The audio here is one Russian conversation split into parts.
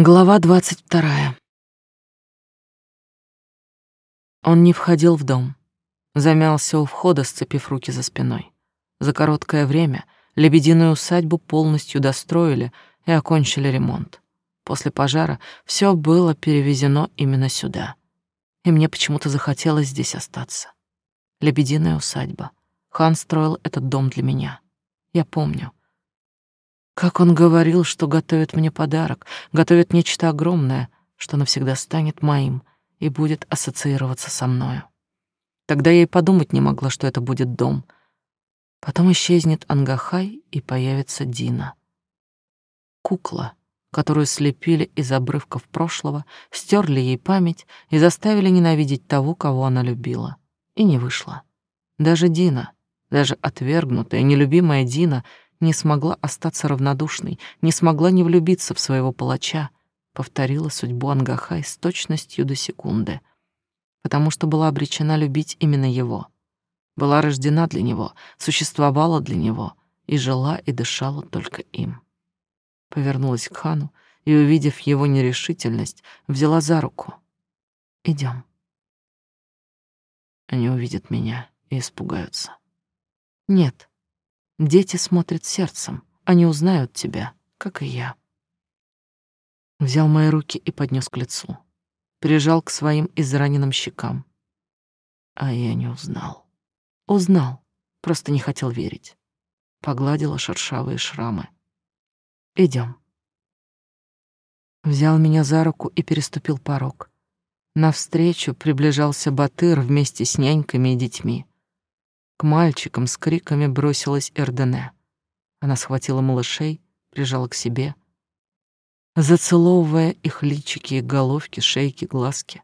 Глава двадцать вторая. Он не входил в дом. Замялся у входа, сцепив руки за спиной. За короткое время лебединую усадьбу полностью достроили и окончили ремонт. После пожара все было перевезено именно сюда. И мне почему-то захотелось здесь остаться. Лебединая усадьба. Хан строил этот дом для меня. Я помню. Как он говорил, что готовит мне подарок, готовит нечто огромное, что навсегда станет моим и будет ассоциироваться со мною. Тогда я и подумать не могла, что это будет дом. Потом исчезнет Ангахай, и появится Дина. Кукла, которую слепили из обрывков прошлого, стерли ей память и заставили ненавидеть того, кого она любила. И не вышла. Даже Дина, даже отвергнутая, нелюбимая Дина — не смогла остаться равнодушной, не смогла не влюбиться в своего палача, повторила судьбу Ангахай с точностью до секунды, потому что была обречена любить именно его. Была рождена для него, существовала для него и жила и дышала только им. Повернулась к хану и, увидев его нерешительность, взяла за руку. Идем. Они увидят меня и испугаются. Нет, Дети смотрят сердцем, они узнают тебя, как и я. Взял мои руки и поднес к лицу, прижал к своим израненным щекам. А я не узнал. Узнал, просто не хотел верить. Погладила шершавые шрамы. Идем. Взял меня за руку и переступил порог. Навстречу приближался Батыр вместе с няньками и детьми. К мальчикам с криками бросилась Эрдене. Она схватила малышей, прижала к себе, зацеловывая их личики и головки, шейки, глазки.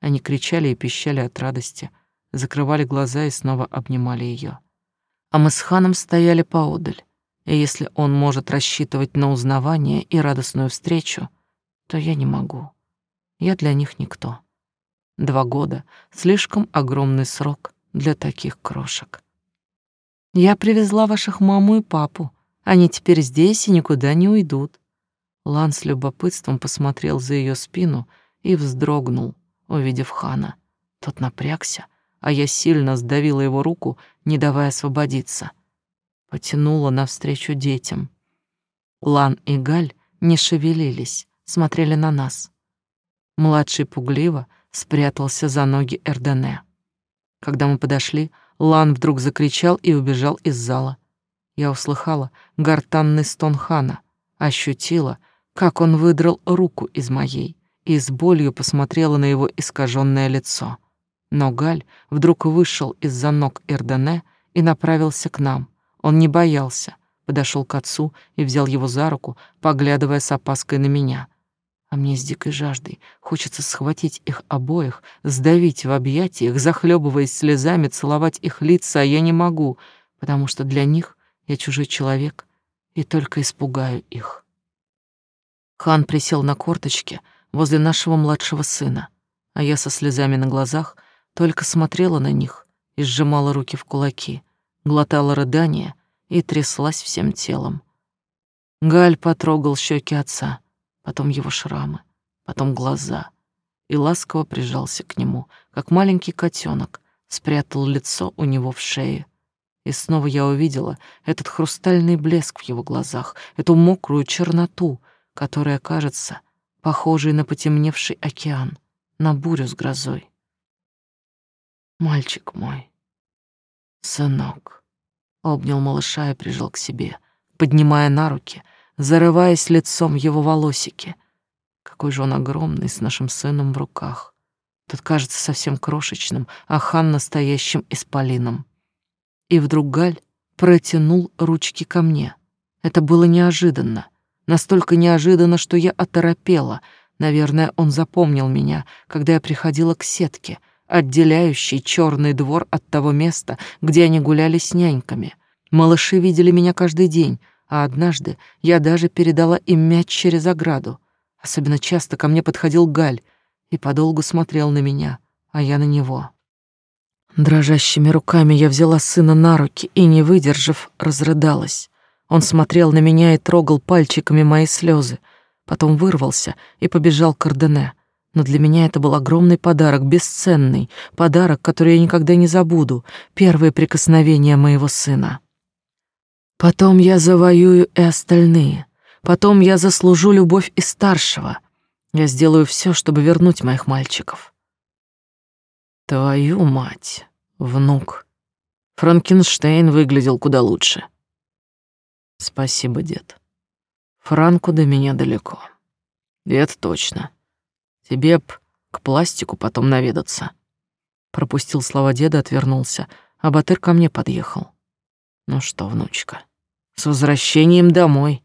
Они кричали и пищали от радости, закрывали глаза и снова обнимали ее. А мы с ханом стояли поодаль, и если он может рассчитывать на узнавание и радостную встречу, то я не могу. Я для них никто. Два года — слишком огромный срок — для таких крошек. Я привезла ваших маму и папу. Они теперь здесь и никуда не уйдут. Лан с любопытством посмотрел за ее спину и вздрогнул, увидев хана. Тот напрягся, а я сильно сдавила его руку, не давая освободиться. Потянула навстречу детям. Лан и Галь не шевелились, смотрели на нас. Младший пугливо спрятался за ноги Эрдене. Когда мы подошли, Лан вдруг закричал и убежал из зала. Я услыхала гортанный стон хана, ощутила, как он выдрал руку из моей и с болью посмотрела на его искаженное лицо. Но Галь вдруг вышел из-за ног Эрдене и направился к нам. Он не боялся, подошел к отцу и взял его за руку, поглядывая с опаской на меня — а мне с дикой жаждой хочется схватить их обоих, сдавить в объятиях, захлебываясь слезами, целовать их лица, а я не могу, потому что для них я чужой человек и только испугаю их. Хан присел на корточки возле нашего младшего сына, а я со слезами на глазах только смотрела на них и сжимала руки в кулаки, глотала рыдания и тряслась всем телом. Галь потрогал щеки отца — потом его шрамы, потом глаза, и ласково прижался к нему, как маленький котенок, спрятал лицо у него в шее. И снова я увидела этот хрустальный блеск в его глазах, эту мокрую черноту, которая кажется похожей на потемневший океан, на бурю с грозой. Мальчик мой, сынок, обнял малыша и прижал к себе, поднимая на руки — зарываясь лицом его волосики. Какой же он огромный с нашим сыном в руках. Тот кажется совсем крошечным, а хан настоящим исполином. И вдруг Галь протянул ручки ко мне. Это было неожиданно. Настолько неожиданно, что я оторопела. Наверное, он запомнил меня, когда я приходила к сетке, отделяющей черный двор от того места, где они гуляли с няньками. Малыши видели меня каждый день, а однажды я даже передала им мяч через ограду. Особенно часто ко мне подходил Галь и подолгу смотрел на меня, а я на него. Дрожащими руками я взяла сына на руки и, не выдержав, разрыдалась. Он смотрел на меня и трогал пальчиками мои слезы, потом вырвался и побежал к Ордене. Но для меня это был огромный подарок, бесценный, подарок, который я никогда не забуду, первое прикосновение моего сына. Потом я завоюю и остальные. Потом я заслужу любовь и старшего. Я сделаю все, чтобы вернуть моих мальчиков. Твою мать, внук. Франкенштейн выглядел куда лучше. Спасибо, дед. Франку до меня далеко. И это точно. Тебе б к пластику потом наведаться. Пропустил слова деда, отвернулся, а Батыр ко мне подъехал. Ну что, внучка, с возвращением домой.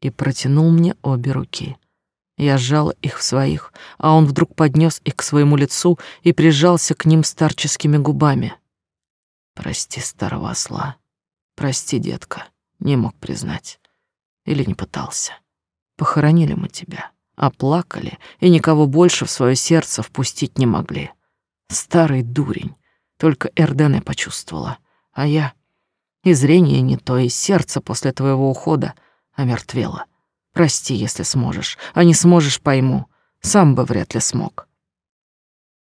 И протянул мне обе руки. Я сжала их в своих, а он вдруг поднес их к своему лицу и прижался к ним старческими губами. Прости, старого осла. Прости, детка. Не мог признать. Или не пытался. Похоронили мы тебя оплакали и никого больше в свое сердце впустить не могли. Старый дурень. Только Эрдене почувствовала. А я... И зрение не то, и сердце после твоего ухода омертвело. Прости, если сможешь. А не сможешь, пойму. Сам бы вряд ли смог.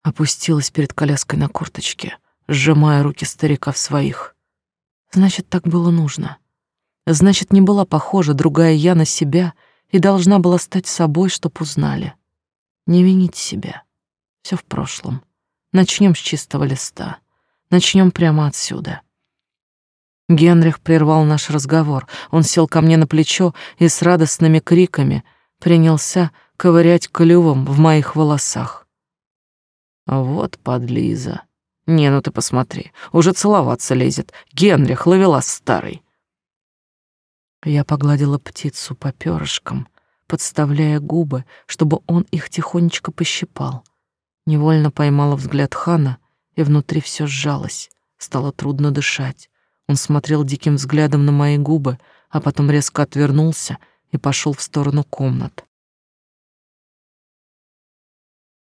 Опустилась перед коляской на курточке, сжимая руки старика в своих. Значит, так было нужно. Значит, не была похожа другая я на себя — и должна была стать собой, чтоб узнали. Не вините себя. Все в прошлом. Начнем с чистого листа. Начнем прямо отсюда. Генрих прервал наш разговор. Он сел ко мне на плечо и с радостными криками принялся ковырять клювом в моих волосах. Вот подлиза. Не, ну ты посмотри, уже целоваться лезет. Генрих, ловелас старый. Я погладила птицу по перышкам, подставляя губы, чтобы он их тихонечко пощипал. Невольно поймала взгляд Хана, и внутри все сжалось, стало трудно дышать. Он смотрел диким взглядом на мои губы, а потом резко отвернулся и пошел в сторону комнат.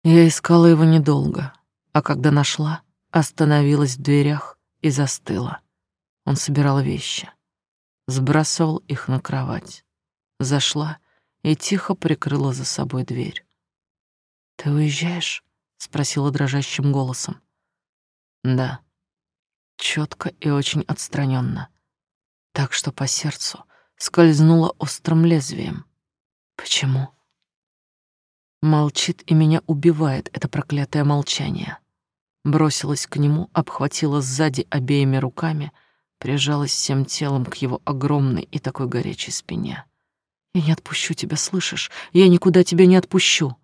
Я искала его недолго, а когда нашла, остановилась в дверях и застыла. Он собирал вещи сбрасывал их на кровать. Зашла и тихо прикрыла за собой дверь. «Ты уезжаешь?» — спросила дрожащим голосом. «Да». Четко и очень отстраненно, так что по сердцу скользнуло острым лезвием. «Почему?» Молчит и меня убивает это проклятое молчание. Бросилась к нему, обхватила сзади обеими руками — прижалась всем телом к его огромной и такой горячей спине. «Я не отпущу тебя, слышишь? Я никуда тебя не отпущу!»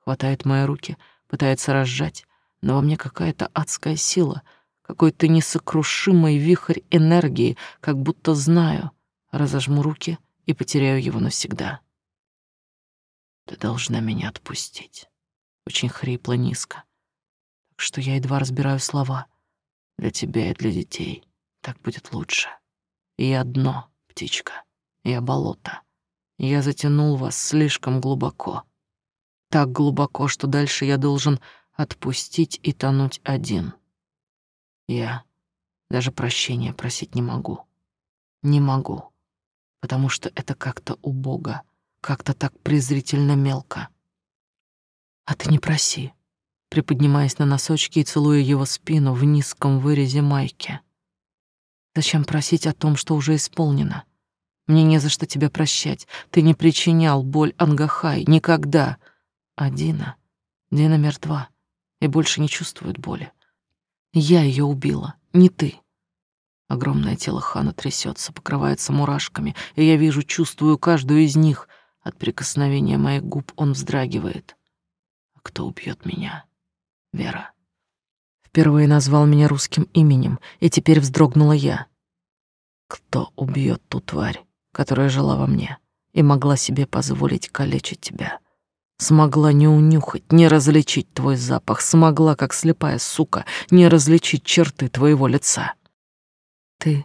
Хватает мои руки, пытается разжать, но во мне какая-то адская сила, какой-то несокрушимый вихрь энергии, как будто знаю. Разожму руки и потеряю его навсегда. Ты должна меня отпустить. Очень хрипло, низко. Так что я едва разбираю слова. Для тебя и для детей. Так будет лучше. Я дно, птичка. Я болото. Я затянул вас слишком глубоко. Так глубоко, что дальше я должен отпустить и тонуть один. Я даже прощения просить не могу. Не могу. Потому что это как-то убого, как-то так презрительно мелко. А ты не проси, приподнимаясь на носочки и целуя его спину в низком вырезе майки. Зачем просить о том, что уже исполнено? Мне не за что тебя прощать. Ты не причинял боль Ангахай никогда. А Дина... Дина мертва и больше не чувствует боли. Я ее убила, не ты. Огромное тело Хана трясется, покрывается мурашками, и я вижу, чувствую каждую из них. От прикосновения моих губ он вздрагивает. А кто убьет меня? Вера. Впервые назвал меня русским именем, и теперь вздрогнула я. Кто убьет ту тварь, которая жила во мне и могла себе позволить калечить тебя? Смогла не унюхать, не различить твой запах, смогла, как слепая сука, не различить черты твоего лица. Ты,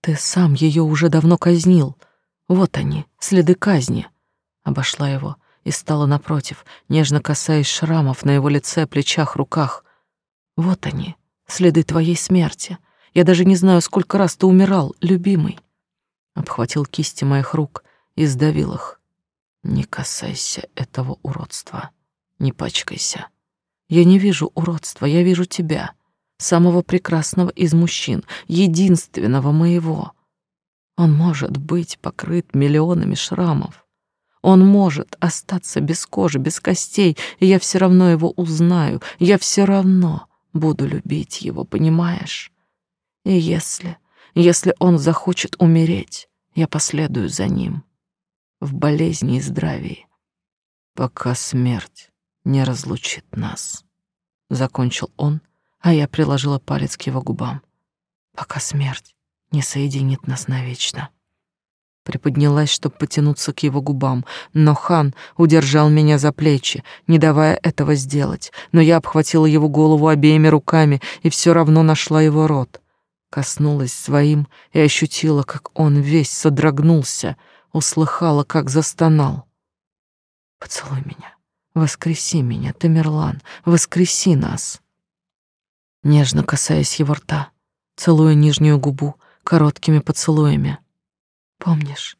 ты сам ее уже давно казнил. Вот они, следы казни. Обошла его и стала напротив, нежно касаясь шрамов на его лице, плечах, руках. Вот они, следы твоей смерти. Я даже не знаю, сколько раз ты умирал, любимый. Обхватил кисти моих рук и сдавил их. Не касайся этого уродства. Не пачкайся. Я не вижу уродства, я вижу тебя, самого прекрасного из мужчин, единственного моего. Он может быть покрыт миллионами шрамов. Он может остаться без кожи, без костей, и я все равно его узнаю, я все равно буду любить его, понимаешь? И если, если он захочет умереть, я последую за ним в болезни и здравии, пока смерть не разлучит нас. Закончил он, а я приложила палец к его губам. Пока смерть не соединит нас навечно. Приподнялась, чтобы потянуться к его губам, но хан удержал меня за плечи, не давая этого сделать. Но я обхватила его голову обеими руками и все равно нашла его рот. Коснулась своим и ощутила, как он весь содрогнулся, услыхала, как застонал. «Поцелуй меня, воскреси меня, Тамерлан, воскреси нас!» Нежно касаясь его рта, целуя нижнюю губу короткими поцелуями. Помнишь?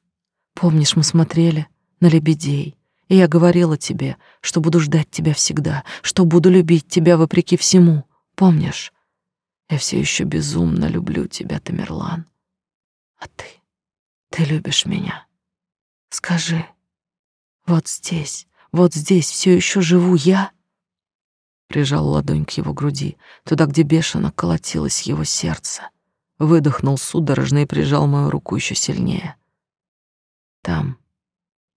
Помнишь, мы смотрели на лебедей, и я говорила тебе, что буду ждать тебя всегда, что буду любить тебя вопреки всему. Помнишь? Я все еще безумно люблю тебя, Тамерлан. А ты? Ты любишь меня? Скажи. Вот здесь, вот здесь все еще живу я? Прижал ладонь к его груди, туда, где бешено колотилось его сердце выдохнул судорожно и прижал мою руку еще сильнее. Там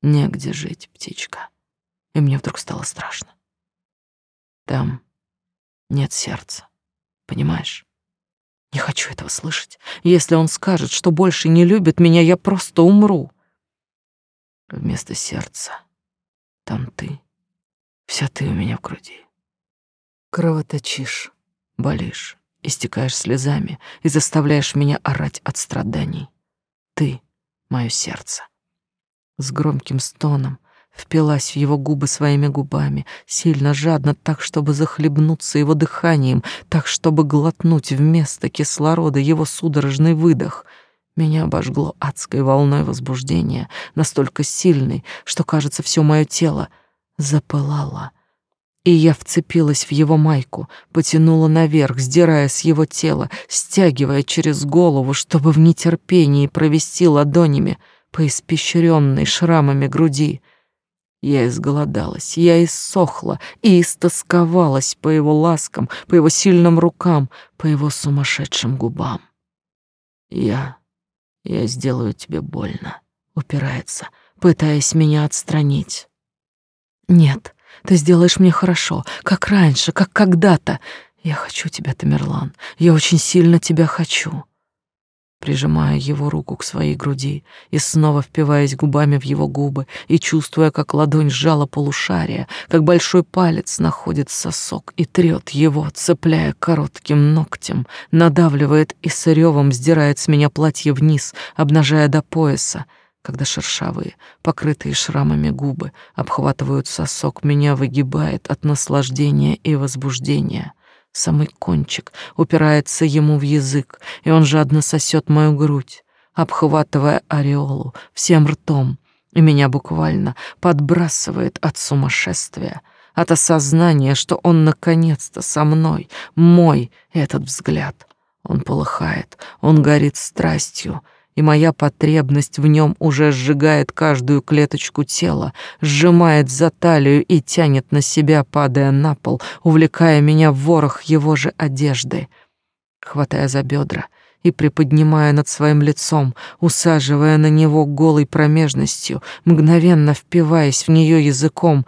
негде жить, птичка. И мне вдруг стало страшно. Там нет сердца, понимаешь? Не хочу этого слышать. Если он скажет, что больше не любит меня, я просто умру. Вместо сердца там ты. Вся ты у меня в груди. Кровоточишь, болишь, истекаешь слезами и заставляешь меня орать от страданий. Ты — мое сердце. С громким стоном впилась в его губы своими губами, сильно жадно, так, чтобы захлебнуться его дыханием, так, чтобы глотнуть вместо кислорода его судорожный выдох. Меня обожгло адской волной возбуждения, настолько сильной, что, кажется, все мое тело запылало — и я вцепилась в его майку, потянула наверх, сдирая с его тела, стягивая через голову, чтобы в нетерпении провести ладонями по испещренной шрамами груди. Я изголодалась, я иссохла и истосковалась по его ласкам, по его сильным рукам, по его сумасшедшим губам. Я... я сделаю тебе больно, упирается, пытаясь меня отстранить. Нет, ты сделаешь мне хорошо, как раньше, как когда-то. Я хочу тебя, Тамерлан. Я очень сильно тебя хочу. Прижимая его руку к своей груди и снова впиваясь губами в его губы и чувствуя, как ладонь сжала полушария, как большой палец находит сосок и трет его, цепляя коротким ногтем, надавливает и с ревом сдирает с меня платье вниз, обнажая до пояса, когда шершавые, покрытые шрамами губы обхватывают сосок, меня выгибает от наслаждения и возбуждения. Самый кончик упирается ему в язык, и он жадно сосет мою грудь, обхватывая ореолу всем ртом, и меня буквально подбрасывает от сумасшествия, от осознания, что он наконец-то со мной, мой этот взгляд. Он полыхает, он горит страстью — и моя потребность в нем уже сжигает каждую клеточку тела, сжимает за талию и тянет на себя, падая на пол, увлекая меня в ворох его же одежды. Хватая за бедра и приподнимая над своим лицом, усаживая на него голой промежностью, мгновенно впиваясь в нее языком,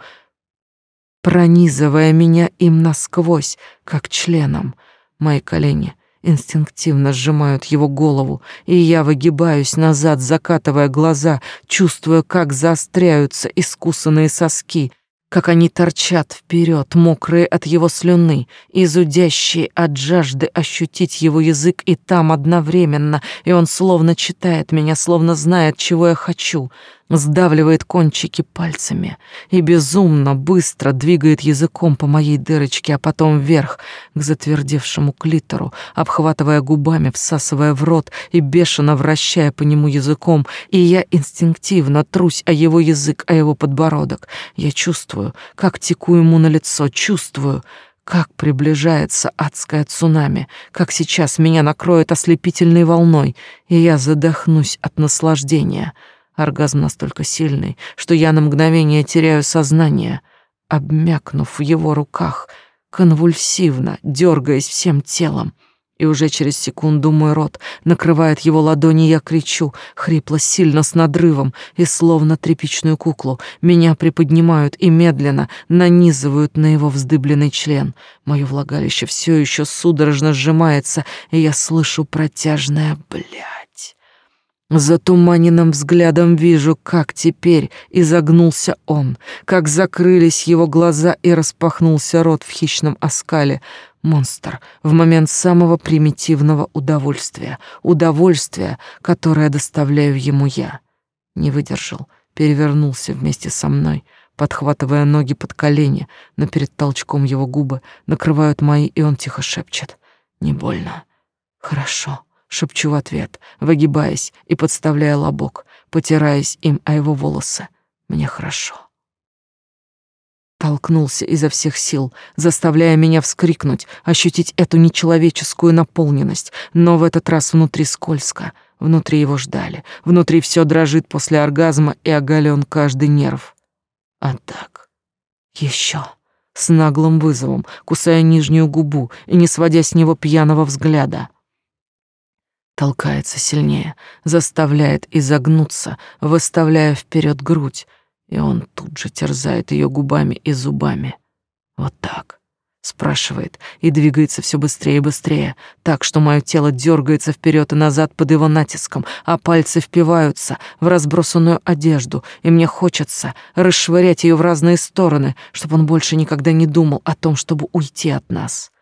пронизывая меня им насквозь, как членом. Мои колени — инстинктивно сжимают его голову, и я выгибаюсь назад, закатывая глаза, чувствуя, как заостряются искусанные соски, как они торчат вперед, мокрые от его слюны, изудящие от жажды ощутить его язык и там одновременно, и он словно читает меня, словно знает, чего я хочу. Сдавливает кончики пальцами и безумно быстро двигает языком по моей дырочке, а потом вверх к затвердевшему клитору, обхватывая губами, всасывая в рот и бешено вращая по нему языком, и я инстинктивно трусь о его язык, о его подбородок. Я чувствую, как теку ему на лицо, чувствую, как приближается адское цунами, как сейчас меня накроет ослепительной волной, и я задохнусь от наслаждения — Оргазм настолько сильный, что я на мгновение теряю сознание, обмякнув в его руках, конвульсивно, дергаясь всем телом. И уже через секунду мой рот накрывает его ладони, я кричу, хрипло, сильно, с надрывом, и словно тряпичную куклу. Меня приподнимают и медленно нанизывают на его вздыбленный член. Мое влагалище все еще судорожно сжимается, и я слышу протяжное «блядь». Затуманенным взглядом вижу, как теперь изогнулся он, как закрылись его глаза и распахнулся рот в хищном оскале. Монстр в момент самого примитивного удовольствия, удовольствия, которое доставляю ему я. Не выдержал, перевернулся вместе со мной, подхватывая ноги под колени, но перед толчком его губы накрывают мои, и он тихо шепчет. «Не больно. Хорошо» шепчу в ответ, выгибаясь и подставляя лобок, потираясь им о его волосы. Мне хорошо. Толкнулся изо всех сил, заставляя меня вскрикнуть, ощутить эту нечеловеческую наполненность, но в этот раз внутри скользко, внутри его ждали, внутри все дрожит после оргазма и оголен каждый нерв. А так, еще с наглым вызовом, кусая нижнюю губу и не сводя с него пьяного взгляда — толкается сильнее, заставляет изогнуться, выставляя вперед грудь, и он тут же терзает ее губами и зубами. Вот так. Спрашивает и двигается все быстрее и быстрее, так что мое тело дергается вперед и назад под его натиском, а пальцы впиваются в разбросанную одежду, и мне хочется расшвырять ее в разные стороны, чтобы он больше никогда не думал о том, чтобы уйти от нас.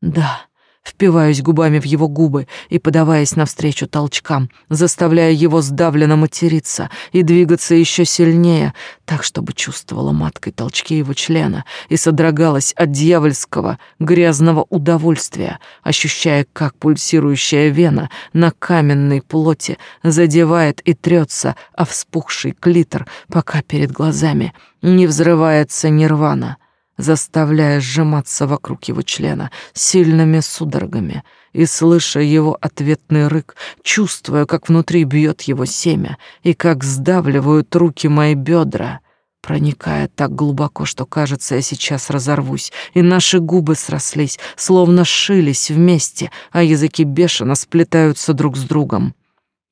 Да, впиваюсь губами в его губы и подаваясь навстречу толчкам, заставляя его сдавленно материться и двигаться еще сильнее, так, чтобы чувствовала маткой толчки его члена и содрогалась от дьявольского грязного удовольствия, ощущая, как пульсирующая вена на каменной плоти задевает и трется о вспухший клитор, пока перед глазами не взрывается нирвана заставляя сжиматься вокруг его члена сильными судорогами, и, слыша его ответный рык, чувствуя, как внутри бьет его семя и как сдавливают руки мои бедра, проникая так глубоко, что, кажется, я сейчас разорвусь, и наши губы срослись, словно сшились вместе, а языки бешено сплетаются друг с другом.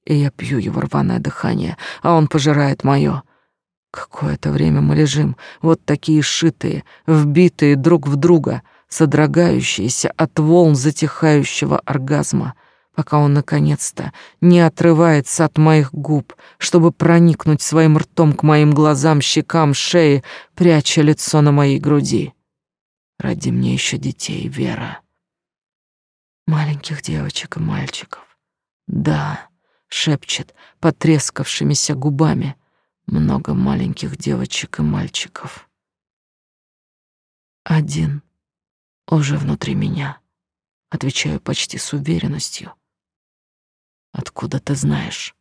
И я пью его рваное дыхание, а он пожирает мое — Какое-то время мы лежим, вот такие шитые, вбитые друг в друга, содрогающиеся от волн затихающего оргазма, пока он наконец-то не отрывается от моих губ, чтобы проникнуть своим ртом к моим глазам, щекам, шее, пряча лицо на моей груди. Ради мне еще детей, Вера. Маленьких девочек и мальчиков. Да, шепчет потрескавшимися губами — много маленьких девочек и мальчиков. Один уже внутри меня, отвечаю почти с уверенностью. Откуда ты знаешь?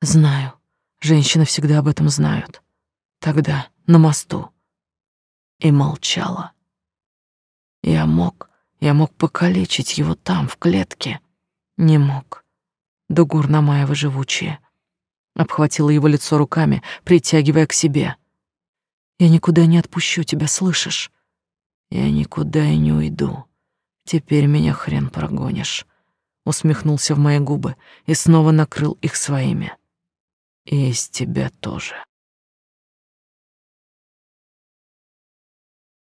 Знаю. Женщины всегда об этом знают. Тогда на мосту. И молчала. Я мог, я мог покалечить его там, в клетке. Не мог. Да Гурнамаева живучие. Обхватила его лицо руками, притягивая к себе. «Я никуда не отпущу тебя, слышишь? Я никуда и не уйду. Теперь меня хрен прогонишь». Усмехнулся в мои губы и снова накрыл их своими. «И из тебя тоже».